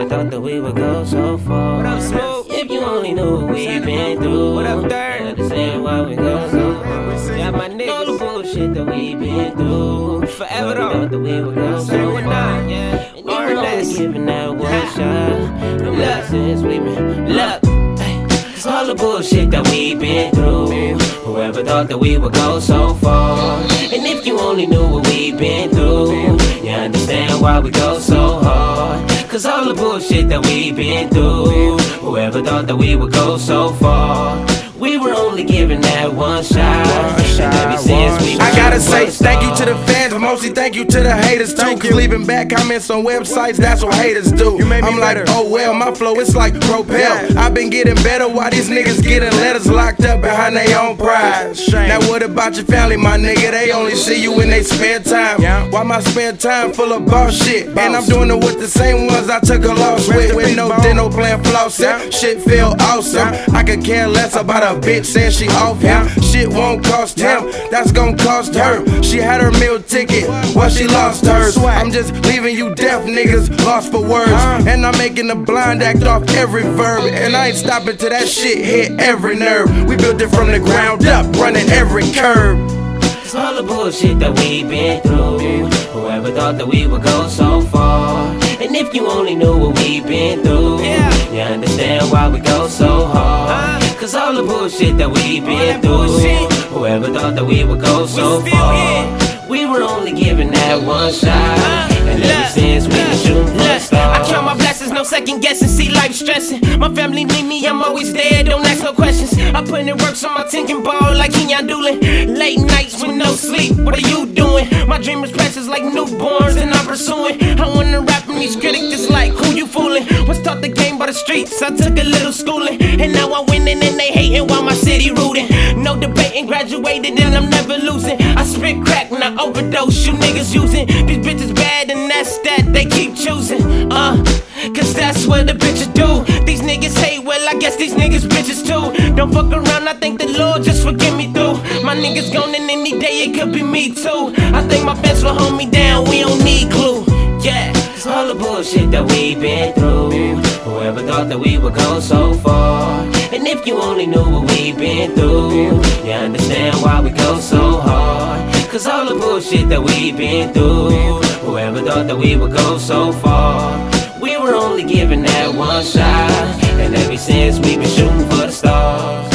Whoever thought that we would go so far. What up, Smooth? If you only knew what we've been through. What up, you Understand why we go so far. Got my All the niggas. bullshit that we've been through. Forever though. thought that we would go so far. nine, yeah. And Or less. giving that one shot. The Look. since we been look. Cause all the bullshit that we've been through. Whoever thought that we would go so far. And if you only knew what we've been through, you understand why we go so. Cause all the bullshit that we've been through. Whoever thought that we would go so far. We were only given that one shot. And ever since we I gotta say thank thank you to the haters too. Cause leaving bad comments on websites, that's what haters do. you I'm like, oh well, my flow is like propel. I've been getting better while these niggas getting letters locked up behind their own pride. Now what about your family, my nigga? They only see you in their spare time. Why my spare time full of boss shit? And I'm doing it with the same ones I took a loss with. With no dental plan flossing. Shit feel awesome. I could care less about a bitch saying she off him. Shit won't cost him, that's gonna cost her. She had her meal ticket, well, she lost hers. I'm just leaving you deaf niggas lost for words. And I'm making the blind act off every verb. And I ain't stopping till that shit hit every nerve. We built it from the ground up, running every curb. It's all the bullshit that we've been through. Whoever thought that we would go so far. And if you only knew what we've been through, Yeah. you understand why we go so hard. Cause all the bullshit that we've been that through. Whoever thought that we would go so far. We were only given that one shot. Uh, and ever since we been shooting for stars. I count my blessings, no second guessing. See life stressing. My family need me, I'm always there. Don't ask no questions. I put in work so my thinking ball like Kenyon Dooling. Late nights with no sleep. What are you doing? My dream is precious like newborns, and I'm pursuing. I wanna rap and these critics just like who you fooling. Was taught the game by the streets. I took a little schooling, and now I'm winning and they hating while my city rooting. No debating, graduated and I'm never losing. I spit crack, when I overdose. You niggas using these bitches bad, and that's that they keep choosing. Uh, cause that's what the bitches do. These niggas hate, well, I guess these niggas bitches too. Don't fuck around, I think the Lord just forgive me through. My niggas gone, and any day it could be me too. I think my fans will hold me down, we don't need glue. Yeah. It's all the bullshit that we've been through. Whoever thought that we would go so far. And if you only knew what we've been through, you understand why we go so hard. Cause all the bullshit that we've been through. Whoever thought that we would go so far. We were only given that one shot. And ever since we've been shooting for the stars.